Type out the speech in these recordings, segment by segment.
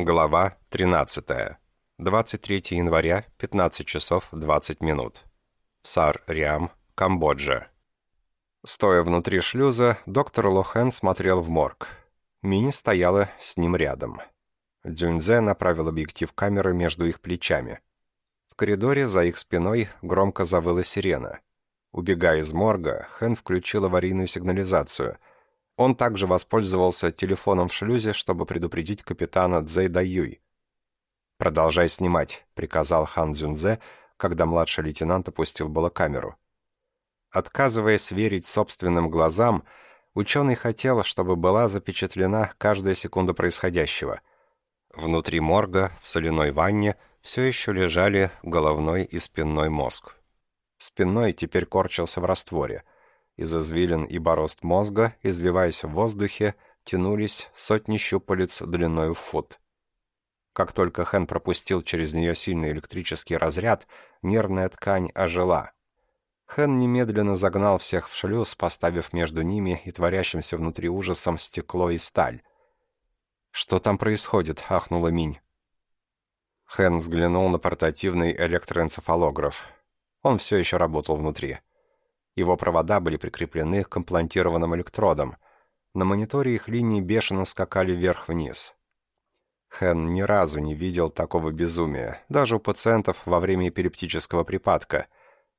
Глава 13. 23 января, 15 часов 20 минут. Сар-Риам, Камбоджа. Стоя внутри шлюза, доктор Лохен смотрел в морг. Мини стояла с ним рядом. Дюньзе направил объектив камеры между их плечами. В коридоре за их спиной громко завыла сирена. Убегая из морга, Хэн включил аварийную сигнализацию — он также воспользовался телефоном в шлюзе, чтобы предупредить капитана Цзэй Даюй. «Продолжай снимать», — приказал Хан Цзюнзе, когда младший лейтенант опустил было камеру. Отказываясь верить собственным глазам, ученый хотел, чтобы была запечатлена каждая секунда происходящего. Внутри морга, в соляной ванне, все еще лежали головной и спинной мозг. Спинной теперь корчился в растворе — из извилин и борозд мозга, извиваясь в воздухе, тянулись сотни щупалец длиной в фут. Как только Хэн пропустил через нее сильный электрический разряд, нервная ткань ожила. Хэн немедленно загнал всех в шлюз, поставив между ними и творящимся внутри ужасом стекло и сталь. «Что там происходит?» — ахнула Минь. Хэн взглянул на портативный электроэнцефалограф. Он все еще работал внутри. Его провода были прикреплены к имплантированным электродам. На мониторе их линии бешено скакали вверх-вниз. Хэн ни разу не видел такого безумия, даже у пациентов во время эпилептического припадка.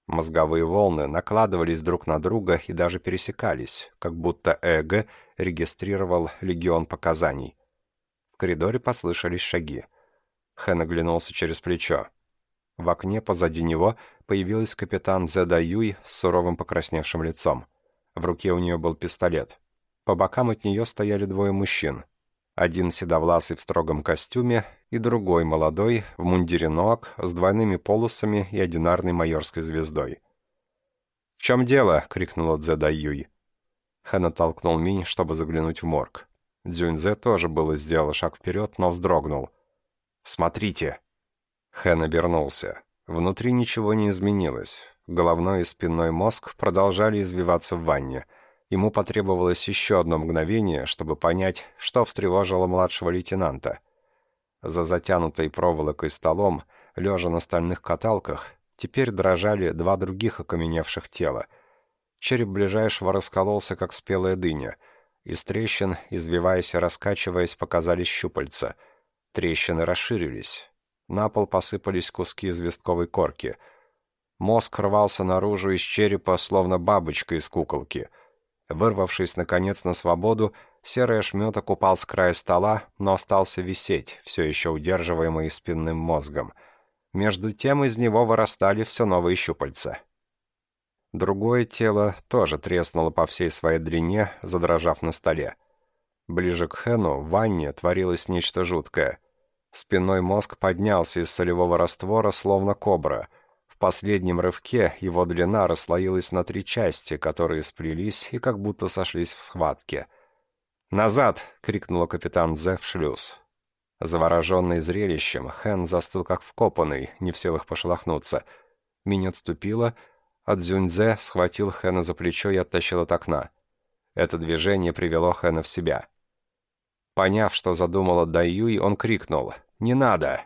Мозговые волны накладывались друг на друга и даже пересекались, как будто ЭЭГ регистрировал легион показаний. В коридоре послышались шаги. Хэн оглянулся через плечо. В окне позади него появилась капитан Зеда Юй с суровым покрасневшим лицом. В руке у нее был пистолет. По бокам от нее стояли двое мужчин. Один седовласый в строгом костюме и другой молодой в мундире ног с двойными полосами и одинарной майорской звездой. «В чем дело?» — крикнула Дзеда Юй. Хэн оттолкнул Минь, чтобы заглянуть в морг. Дзюньзе тоже было сделал шаг вперед, но вздрогнул. «Смотрите!» Хэн обернулся. Внутри ничего не изменилось. Головной и спинной мозг продолжали извиваться в ванне. Ему потребовалось еще одно мгновение, чтобы понять, что встревожило младшего лейтенанта. За затянутой проволокой столом, лежа на стальных каталках, теперь дрожали два других окаменевших тела. Череп ближайшего раскололся, как спелая дыня. Из трещин, извиваясь и раскачиваясь, показались щупальца. Трещины расширились. На пол посыпались куски известковой корки. Мозг рвался наружу из черепа, словно бабочка из куколки. Вырвавшись, наконец, на свободу, серый ошметок упал с края стола, но остался висеть, все еще удерживаемый спинным мозгом. Между тем из него вырастали все новые щупальца. Другое тело тоже треснуло по всей своей длине, задрожав на столе. Ближе к Хэну в ванне творилось нечто жуткое — Спинной мозг поднялся из солевого раствора, словно кобра. В последнем рывке его длина расслоилась на три части, которые сплелись и как будто сошлись в схватке. «Назад!» — крикнула капитан Зе в шлюз. Завороженный зрелищем, Хэн застыл как вкопанный, не в силах пошелохнуться. Минь отступила, а Цзюньзе схватил Хэна за плечо и оттащил от окна. Это движение привело Хэна в себя. Поняв, что задумала Даюй, он крикнул «Не надо!».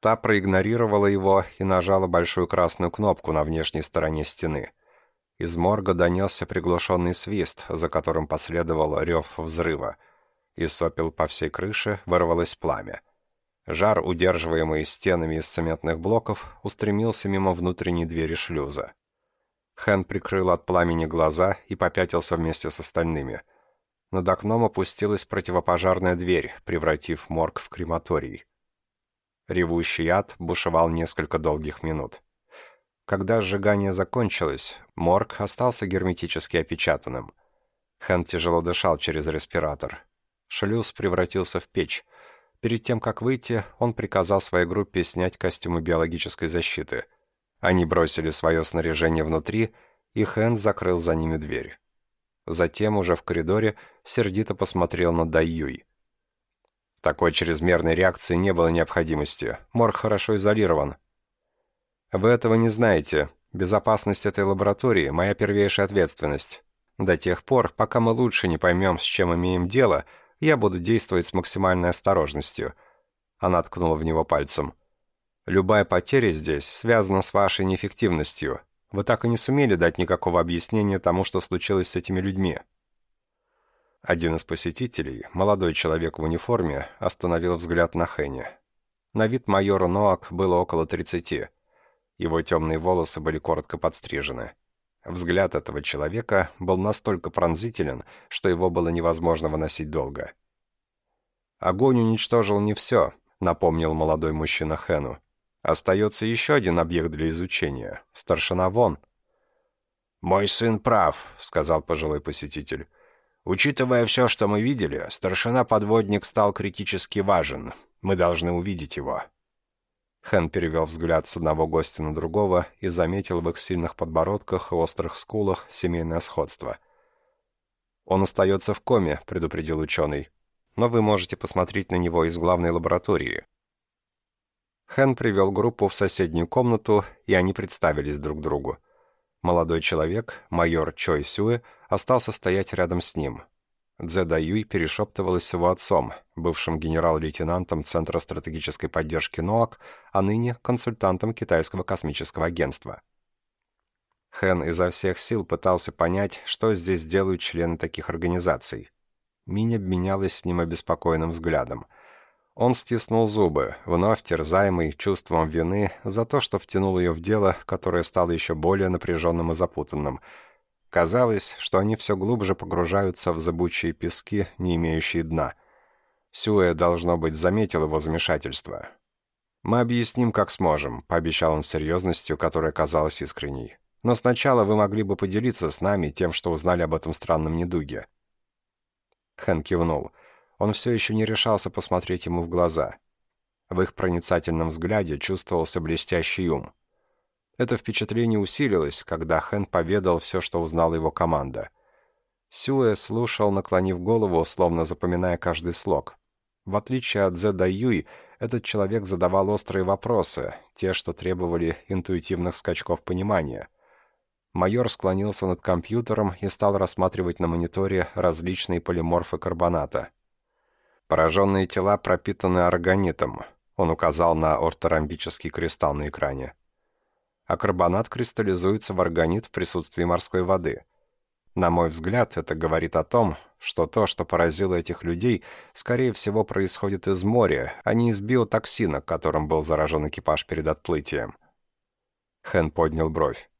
Та проигнорировала его и нажала большую красную кнопку на внешней стороне стены. Из морга донесся приглушенный свист, за которым последовал рев взрыва. Из сопел по всей крыше вырвалось пламя. Жар, удерживаемый стенами из цементных блоков, устремился мимо внутренней двери шлюза. Хэн прикрыл от пламени глаза и попятился вместе с остальными — над окном опустилась противопожарная дверь, превратив морг в крематорий. Ревущий ад бушевал несколько долгих минут. Когда сжигание закончилось, морг остался герметически опечатанным. Хэн тяжело дышал через респиратор. Шлюз превратился в печь. Перед тем, как выйти, он приказал своей группе снять костюмы биологической защиты. Они бросили свое снаряжение внутри, и Хэн закрыл за ними дверь. Затем, уже в коридоре, сердито посмотрел на Дайюй. В такой чрезмерной реакции не было необходимости. Морг хорошо изолирован. Вы этого не знаете. Безопасность этой лаборатории — моя первейшая ответственность. До тех пор, пока мы лучше не поймем, с чем имеем дело, Я буду действовать с максимальной осторожностью». Она ткнула в него пальцем. «Любая потеря здесь связана с вашей неэффективностью. Вы так и не сумели дать никакого объяснения тому, что случилось с этими людьми». Один из посетителей, молодой человек в униформе, остановил взгляд на Хенни. На вид майора Ноак было около тридцати. Его темные волосы были коротко подстрижены. Взгляд этого человека был настолько пронзителен, что его было невозможно выносить долго. «Огонь уничтожил не все», — напомнил молодой мужчина Хэну. «Остается еще один объект для изучения. Старшина Вон». «Мой сын прав», — сказал пожилой посетитель. «Учитывая все, что мы видели, старшина-подводник стал критически важен. Мы должны увидеть его». Хэн перевел взгляд с одного гостя на другого и заметил в их сильных подбородках и острых скулах семейное сходство. «Он остается в коме», — предупредил ученый. «Но вы можете посмотреть на него из главной лаборатории». Хэн привел группу в соседнюю комнату, и они представились друг другу. Молодой человек, майор Чой Сюэ, остался стоять рядом с ним. Дзе Даюй перешептывалась с его отцом, бывшим генерал-лейтенантом Центра стратегической поддержки НОАК, а ныне консультантом Китайского космического агентства. Хэн изо всех сил пытался понять, что здесь делают члены таких организаций. Минь обменялась с ним обеспокоенным взглядом. Он стиснул зубы, вновь терзаемый чувством вины за то, что втянул ее в дело, которое стало еще более напряженным и запутанным — Казалось, что они все глубже погружаются в зыбучие пески, не имеющие дна. Сюэ, должно быть, заметил его замешательство. «Мы объясним, как сможем», — пообещал он серьезностью, которая казалась искренней. «Но сначала вы могли бы поделиться с нами тем, что узнали об этом странном недуге». Хэн кивнул. Он все еще не решался посмотреть ему в глаза. В их проницательном взгляде чувствовался блестящий ум. Это впечатление усилилось, когда Хэн поведал все, что узнала его команда. Сюэ слушал, наклонив голову, словно запоминая каждый слог. В отличие от Зе Юй, этот человек задавал острые вопросы, те, что требовали интуитивных скачков понимания. Майор склонился над компьютером и стал рассматривать на мониторе различные полиморфы карбоната. Пораженные тела пропитаны органитом. Он указал на орторамбический кристалл на экране а карбонат кристаллизуется в органит в присутствии морской воды. На мой взгляд, это говорит о том, что то, что поразило этих людей, скорее всего происходит из моря, а не из биотоксина, которым был заражен экипаж перед отплытием. Хэн поднял бровь.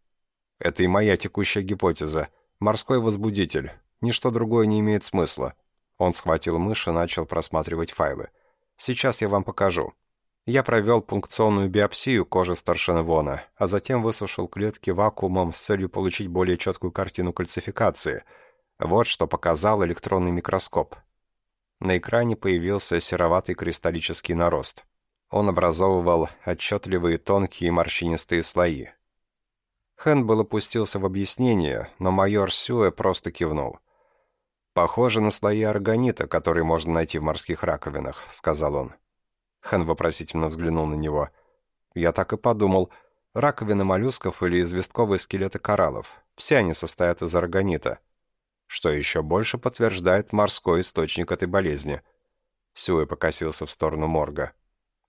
Это и моя текущая гипотеза. Морской возбудитель. Ничто другое не имеет смысла. Он схватил мышь и начал просматривать файлы. Сейчас я вам покажу. Я провел пункционную биопсию кожи старшины Вона, а затем высушил клетки вакуумом с целью получить более четкую картину кальцификации. Вот что показал электронный микроскоп. На экране появился сероватый кристаллический нарост. Он образовывал отчетливые тонкие морщинистые слои. Хэн был опустился в объяснение, но майор Сюэ просто кивнул. «Похоже на слои органита, которые можно найти в морских раковинах», — сказал он. Хэн вопросительно взглянул на него. «Я так и подумал. Раковины моллюсков или известковые скелеты кораллов. Все они состоят из органита. Что еще больше подтверждает морской источник этой болезни». Сюэ покосился в сторону морга.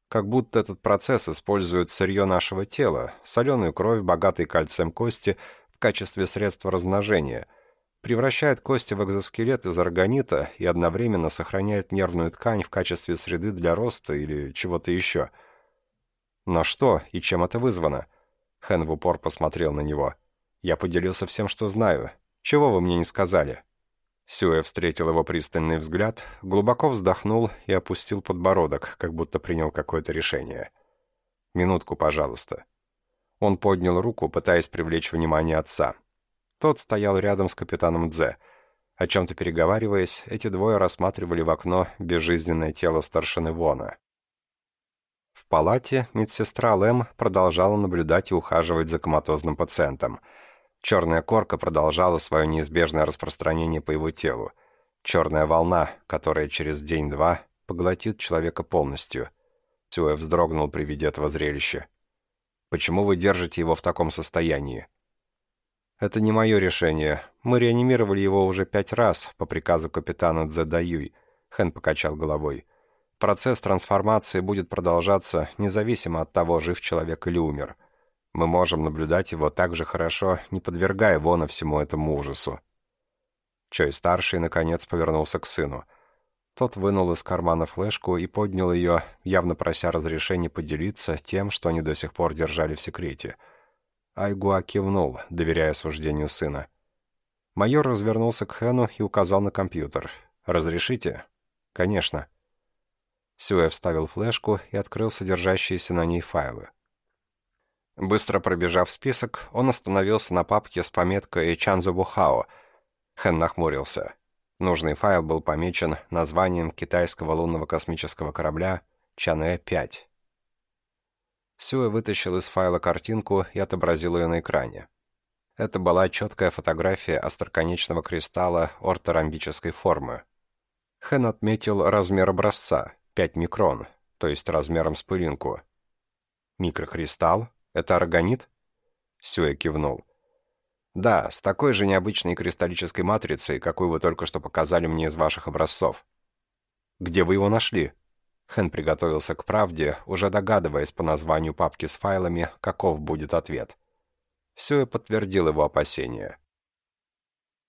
«Как будто этот процесс использует сырье нашего тела, соленую кровь, богатые кальцием кости, в качестве средства размножения» превращает кости в экзоскелет из органита и одновременно сохраняет нервную ткань в качестве среды для роста или чего-то еще. Но что и чем это вызвано? Хэн в упор посмотрел на него. Я поделился всем, что знаю. Чего вы мне не сказали? Сюэ встретил его пристальный взгляд, глубоко вздохнул и опустил подбородок, как будто принял какое-то решение. «Минутку, пожалуйста». Он поднял руку, пытаясь привлечь внимание отца. Тот стоял рядом с капитаном Дзе. О чем-то переговариваясь, эти двое рассматривали в окно безжизненное тело старшины Вона. В палате медсестра Лэм продолжала наблюдать и ухаживать за коматозным пациентом. Черная корка продолжала свое неизбежное распространение по его телу. Черная волна, которая через день-два поглотит человека полностью. Сюэ вздрогнул при виде этого зрелища. «Почему вы держите его в таком состоянии?» «Это не мое решение. Мы реанимировали его уже пять раз по приказу капитана Цзэдаюй. Хэн покачал головой. Процесс трансформации будет продолжаться независимо от того, жив человек или умер. Мы можем наблюдать его так же хорошо, не подвергая Вона всему этому ужасу. Чой-старший, наконец, повернулся к сыну. Тот вынул из кармана флешку и поднял ее, явно прося разрешения поделиться тем, что они до сих пор держали в секрете. Айгуа кивнул, доверяя суждению сына. Майор развернулся к Хэну и указал на компьютер. «Разрешите?» «Конечно». Сюэ вставил флешку и открыл содержащиеся на ней файлы. Быстро пробежав список, он остановился на папке с пометкой «Чанзо Бухао». Хэн нахмурился. Нужный файл был помечен названием китайского лунного космического корабля Чанэ-5. Сюэ вытащил из файла картинку и отобразил ее на экране. Это была четкая фотография остроконечного кристалла орторамбической формы. Хэн отметил размер образца — 5 микрон, то есть размером с пылинку. Микрокристалл? Это органит?» Сюэ кивнул. «Да, с такой же необычной кристаллической матрицей, какую вы только что показали мне из ваших образцов». «Где вы его нашли?» Хэн приготовился к правде, уже догадываясь по названию папки с файлами, каков будет ответ. Сюэ подтвердил его опасения.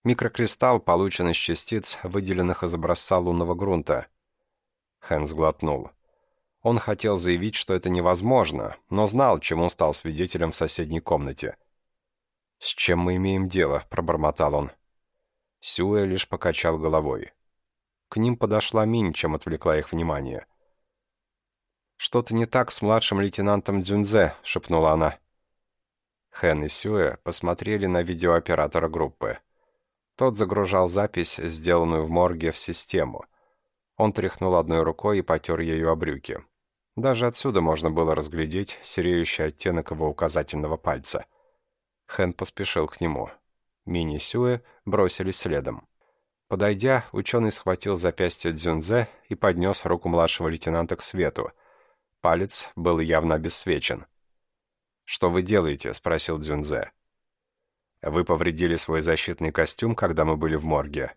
Микрокристалл получен из частиц, выделенных из образца лунного грунта. Хэн сглотнул. Он хотел заявить, что это невозможно, но знал, чему стал свидетелем в соседней комнате. «С чем мы имеем дело?» — пробормотал он. Сюэ лишь покачал головой. К ним подошла Минь, чем отвлекла их внимание. «Что-то не так с младшим лейтенантом Дзюнзе», — шепнула она. Хэн и Сюэ посмотрели на видеооператора группы. Тот загружал запись, сделанную в морге, в систему. Он тряхнул одной рукой и потер ею о брюки. Даже отсюда можно было разглядеть сереющий оттенок его указательного пальца. Хэн поспешил к нему. Мини Сюэ бросились следом. Подойдя, ученый схватил запястье Дзюнзе и поднес руку младшего лейтенанта к свету. Палец был явно обесцвечен. «Что вы делаете?» — спросил Дзюнзе. «Вы повредили свой защитный костюм, когда мы были в морге».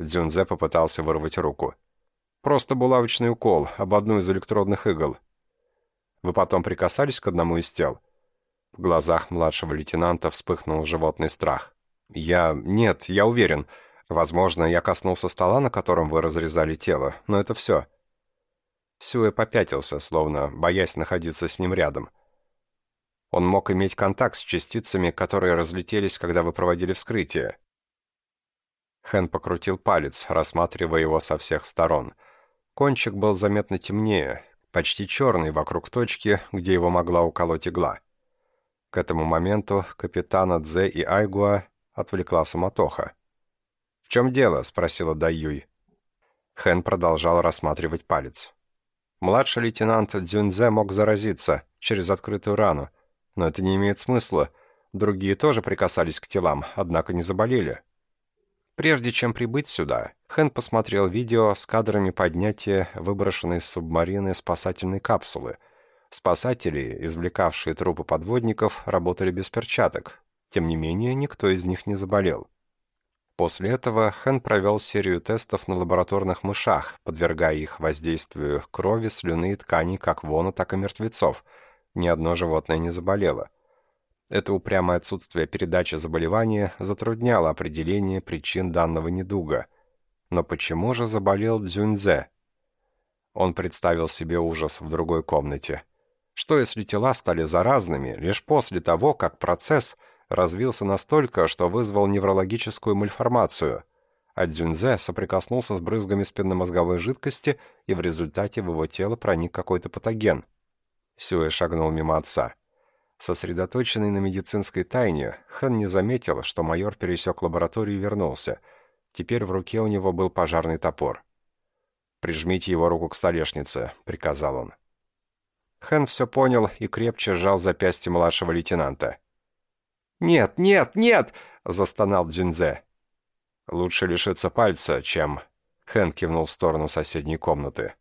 Дзюнзе попытался вырвать руку. Просто булавочный укол об одну из электродных игл. Вы потом прикасались к одному из тел?» В глазах младшего лейтенанта вспыхнул животный страх. «Я... Нет, я уверен. Возможно, я коснулся стола, на котором вы разрезали тело, но это все». Сюэ попятился, словно боясь находиться с ним рядом. Он мог иметь контакт с частицами, которые разлетелись, когда вы проводили вскрытие. Хэн покрутил палец, рассматривая его со всех сторон — Кончик был заметно темнее, почти черный вокруг точки, где его могла уколоть игла. К этому моменту капитана Дзе и Айгуа отвлекла суматоха. «В чем дело?» — спросила Даюй. Хэн продолжал рассматривать палец. Младший лейтенант Дзюньзе мог заразиться через открытую рану, но это не имеет смысла. Другие тоже прикасались к телам, однако не заболели. Прежде чем прибыть сюда, Хэн посмотрел видео с кадрами поднятия выброшенной из субмарины спасательной капсулы. Спасатели, извлекавшие трупы подводников, работали без перчаток. Тем не менее, никто из них не заболел. После этого Хэн провел серию тестов на лабораторных мышах, подвергая их воздействию крови, слюны и тканей как вона, так и мертвецов. Ни одно животное не заболело. Это упрямое отсутствие передачи заболевания затрудняло определение причин данного недуга. Но почему же заболел Дзюньзе? Он представил себе ужас в другой комнате. Что если тела стали заразными лишь после того, как процесс развился настолько, что вызвал неврологическую мальформацию, а Дзюньзе соприкоснулся с брызгами спинномозговой жидкости, и в результате в его тело проник какой-то патоген? Сюэ шагнул мимо отца. Сосредоточенный на медицинской тайне, Хэн не заметил, что майор пересек лабораторию и вернулся. Теперь в руке у него был пожарный топор. «Прижмите его руку к столешнице», — приказал он. Хэн все понял и крепче сжал запястье младшего лейтенанта. «Нет, нет, нет!» — застонал Дзюнзе. «Лучше лишиться пальца, чем...» Хэн кивнул в сторону соседней комнаты.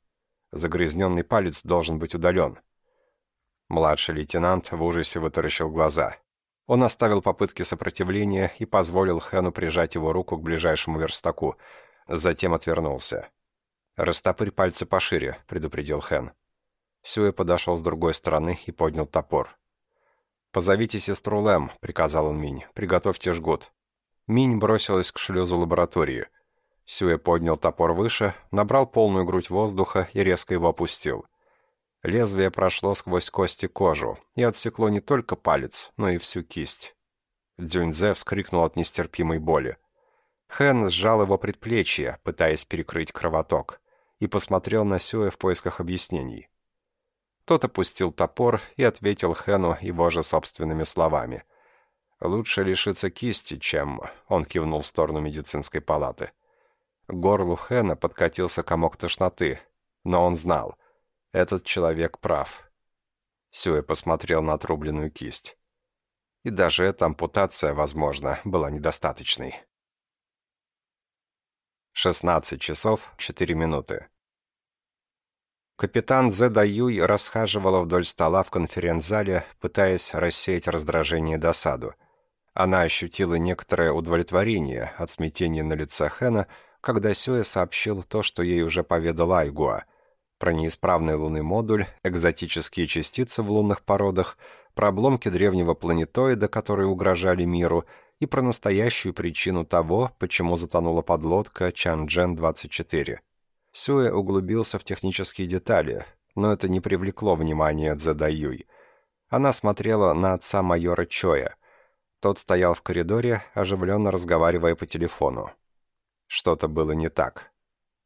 «Загрязненный палец должен быть удален». Младший лейтенант в ужасе вытаращил глаза. Он оставил попытки сопротивления и позволил Хэну прижать его руку к ближайшему верстаку, затем отвернулся. «Растопырь пальцы пошире», — предупредил Хэн. Сюэ подошел с другой стороны и поднял топор. «Позовите сестру Лэм», — приказал он Минь. «Приготовьте жгут». Минь бросилась к шлюзу лаборатории. Сюэ поднял топор выше, набрал полную грудь воздуха и резко его опустил. Лезвие прошло сквозь кости кожу и отсекло не только палец, но и всю кисть. Дзюньзе вскрикнул от нестерпимой боли. Хэн сжал его предплечье, пытаясь перекрыть кровоток, и посмотрел на Сюэ в поисках объяснений. Тот опустил топор и ответил Хэну его же собственными словами — Лучше лишиться кисти, чем...» Он кивнул в сторону медицинской палаты. К горлу Хэна подкатился комок тошноты, но он знал. Этот человек прав. Сюэ посмотрел на отрубленную кисть. И даже эта ампутация, возможно, была недостаточной. 16 часов 4 минуты. Капитан Зеда Юй расхаживала вдоль стола в конференц-зале, пытаясь рассеять раздражение и досаду. Она ощутила некоторое удовлетворение от смятения на лице Хэна, когда Сюэ сообщил то, что ей уже поведал Айгуа. Про неисправный лунный модуль, экзотические частицы в лунных породах, про обломки древнего планетоида, которые угрожали миру, и про настоящую причину того, почему затонула подлодка Чанчжэн-24. Сюэ углубился в технические детали, но это не привлекло внимания Цзэдаюй. Она смотрела на отца майора Чоя — тот стоял в коридоре, оживленно разговаривая по телефону. Что-то было не так.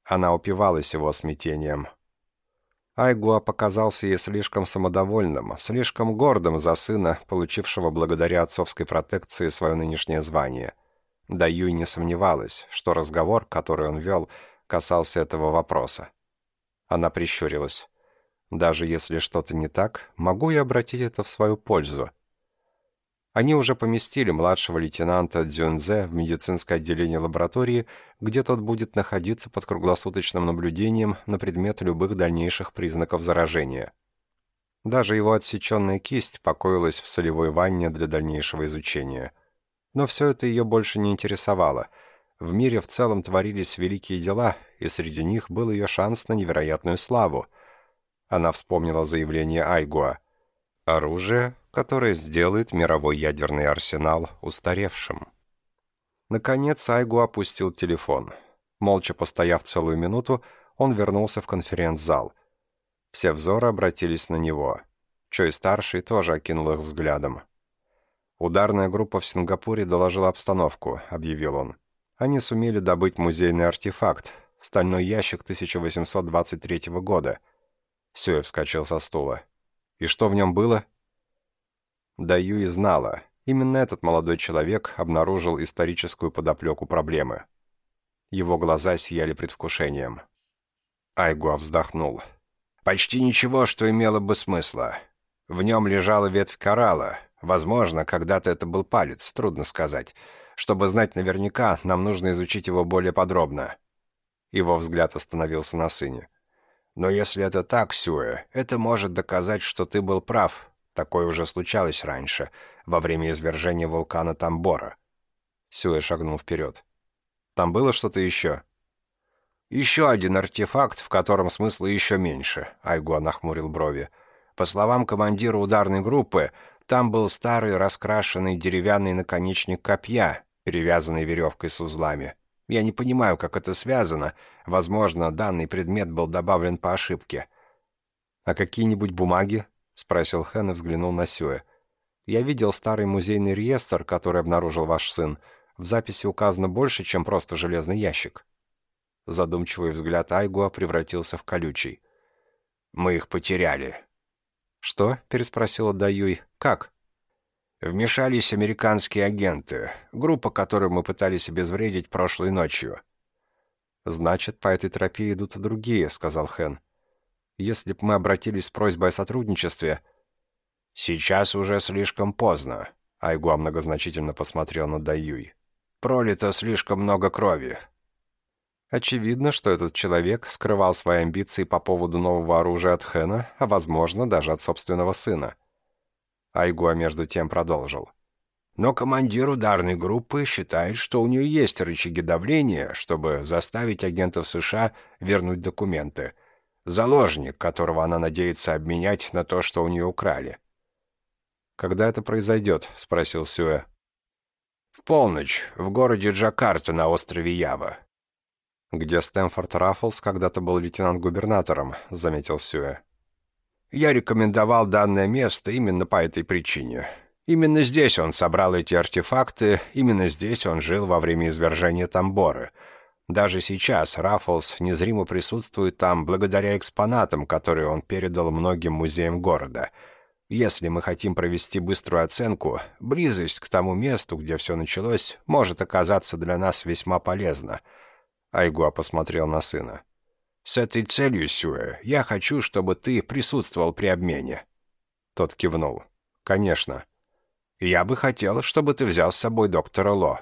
Она упивалась его смятением. Айгуа показался ей слишком самодовольным, слишком гордым за сына, получившего благодаря отцовской протекции свое нынешнее звание. Да Юй не сомневалась, что разговор, который он вел, касался этого вопроса. Она прищурилась. «Даже если что-то не так, могу я обратить это в свою пользу?» Они уже поместили младшего лейтенанта Дзюнзе в медицинское отделение лаборатории, где тот будет находиться под круглосуточным наблюдением на предмет любых дальнейших признаков заражения. Даже его отсеченная кисть покоилась в солевой ванне для дальнейшего изучения. Но все это ее больше не интересовало. В мире в целом творились великие дела, и среди них был ее шанс на невероятную славу. Она вспомнила заявление Айгуа. «Оружие которое сделает мировой ядерный арсенал устаревшим. Наконец Айгу опустил телефон. Молча постояв целую минуту, он вернулся в конференц-зал. Все взоры обратились на него. Чой-старший тоже окинул их взглядом. «Ударная группа в Сингапуре доложила обстановку», — объявил он. «Они сумели добыть музейный артефакт, стальной ящик 1823 года». Сюэ вскочил со стула. «И что в нем было?» Да Юи знала. Именно этот молодой человек обнаружил историческую подоплеку проблемы. Его глаза сияли предвкушением. Айгуа вздохнул. «Почти ничего, что имело бы смысла. В нем лежала ветвь коралла. Возможно, когда-то это был палец, трудно сказать. Чтобы знать наверняка, нам нужно изучить его более подробно». Его взгляд остановился на сыне. «Но если это так, Сюэ, это может доказать, что ты был прав, Такое уже случалось раньше, во время извержения вулкана Тамбора. Сюэ шагнул вперед. «Там было что-то еще?» «Еще один артефакт, в котором смысла еще меньше», — Айгуа нахмурил брови. «По словам командира ударной группы, там был старый раскрашенный деревянный наконечник копья, перевязанный веревкой с узлами. Я не понимаю, как это связано. Возможно, данный предмет был добавлен по ошибке». «А какие-нибудь бумаги?» — спросил Хэн и взглянул на Сюэ. «Я видел старый музейный реестр, который обнаружил ваш сын. В записи указано больше, чем просто железный ящик». Задумчивый взгляд Айгуа превратился в колючий. «Мы их потеряли». «Что?» — переспросила Даюй. «Как?» «Вмешались американские агенты, группа, которую мы пытались обезвредить прошлой ночью». «Значит, по этой тропе идут и другие», — сказал Хэн. Если бы мы обратились с просьбой о сотрудничестве...» «Сейчас уже слишком поздно», — Айгуа многозначительно посмотрел на Даюй. «Пролито слишком много крови». Очевидно, что этот человек скрывал свои амбиции по поводу нового оружия от Хэна, а, возможно, даже от собственного сына. Айгуа между тем продолжил. Но командир ударной группы считает, что у нее есть рычаги давления, чтобы заставить агентов США вернуть документы. Заложник, которого она надеется обменять на то, что у нее украли. «Когда это произойдет?» — спросил Сюэ. «В полночь, в городе Джакарта на острове Ява». «Где Стэнфорд Раффлс когда-то был лейтенант-губернатором», — заметил Сюэ. «Я рекомендовал данное место именно по этой причине. Именно здесь он собрал эти артефакты, именно здесь он жил во время извержения Тамборы. Даже сейчас Раффлс незримо присутствует там благодаря экспонатам, которые он передал многим музеям города. Если мы хотим провести быструю оценку, близость к тому месту, где все началось, может оказаться для нас весьма полезна». Айгуа посмотрел на сына. «С этой целью, Сюэ, я хочу, чтобы ты присутствовал при обмене». Тот кивнул. «Конечно». «Я бы хотел, чтобы ты взял с собой доктора Ло».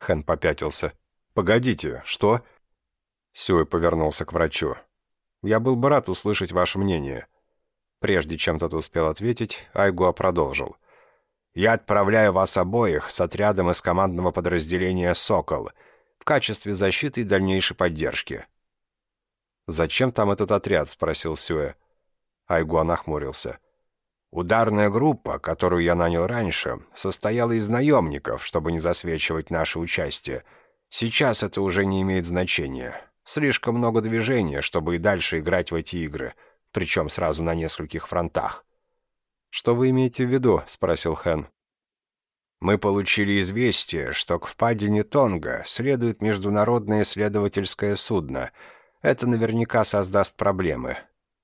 Хэн попятился. «Погодите, что?» Сюэ повернулся к врачу. «Я был бы рад услышать ваше мнение». Прежде чем тот успел ответить, Айгуа продолжил. «Я отправляю вас обоих с отрядом из командного подразделения «Сокол» в качестве защиты и дальнейшей поддержки». «Зачем там этот отряд?» — спросил Сюэ. Айгуа нахмурился. Ударная группа, которую я нанял раньше, состояла из наемников, чтобы не засвечивать наше участие. Сейчас это уже не имеет значения. Слишком много движения, чтобы и дальше играть в эти игры, причем сразу на нескольких фронтах. «Что вы имеете в виду?» — спросил Хэн. «Мы получили известие, что к впадине Тонга следует международное исследовательское судно. Это наверняка создаст проблемы.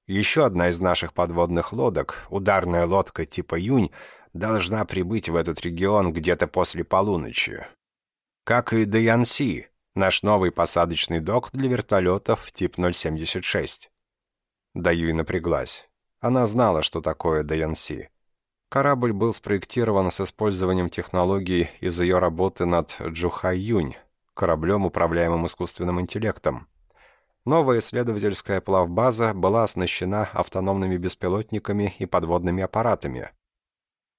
Еще одна из наших подводных лодок, ударная лодка типа «Юнь», должна прибыть в этот регион где-то после полуночи. Как и Даянси, наш новый посадочный док для вертолетов тип 076. Даюй напряглась. Она знала, что такое Даянси. Корабль был спроектирован с использованием технологий из ее работы над Джухай-Юнь, кораблем, управляемым искусственным интеллектом. Новая исследовательская плавбаза была оснащена автономными беспилотниками и подводными аппаратами.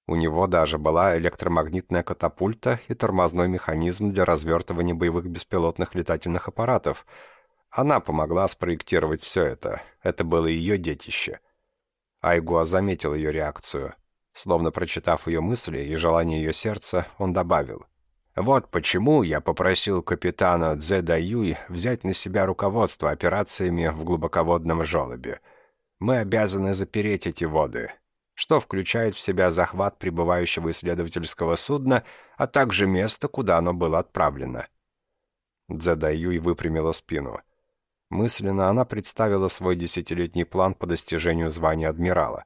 У него даже была электромагнитная катапульта и тормозной механизм для развертывания боевых беспилотных летательных аппаратов. Она помогла спроектировать все это. Это было ее детище. Айгуа заметил ее реакцию. Словно прочитав ее мысли и желание ее сердца, он добавил. Вот почему я попросил капитана Цзэда Юй взять на себя руководство операциями в глубоководном желобе. Мы обязаны запереть эти воды, что включает в себя захват прибывающего исследовательского судна, а также место, куда оно было отправлено. Цзэда Юй выпрямила спину. Мысленно она представила свой десятилетний план по достижению звания адмирала.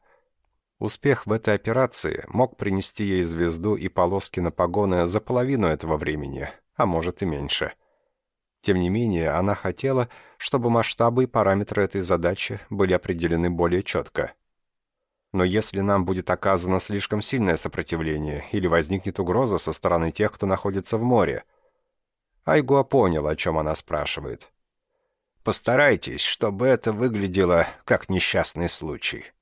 Успех в этой операции мог принести ей звезду и полоски на погоны за половину этого времени, а может и меньше. Тем не менее, она хотела, чтобы масштабы и параметры этой задачи были определены более четко. Но если нам будет оказано слишком сильное сопротивление или возникнет угроза со стороны тех, кто находится в море... Айгуа понял, о чем она спрашивает. «Постарайтесь, чтобы это выглядело как несчастный случай».